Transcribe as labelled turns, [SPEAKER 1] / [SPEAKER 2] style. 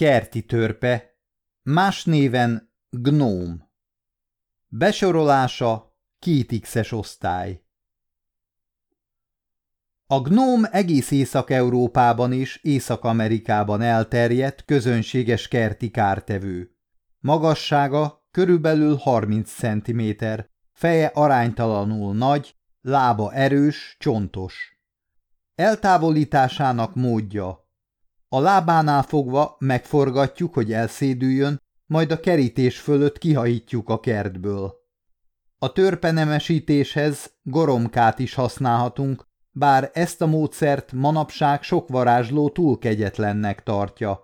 [SPEAKER 1] Kerti törpe, más néven gnóm. Besorolása kétixes osztály. A gnóm egész Észak-Európában és Észak-Amerikában elterjedt közönséges kerti kártevő. Magassága körülbelül 30 cm, feje aránytalanul nagy, lába erős, csontos. Eltávolításának módja. A lábánál fogva megforgatjuk, hogy elszédüljön, majd a kerítés fölött kihajítjuk a kertből. A törpenemesítéshez goromkát is használhatunk, bár ezt a módszert manapság sok varázsló túl kegyetlennek tartja.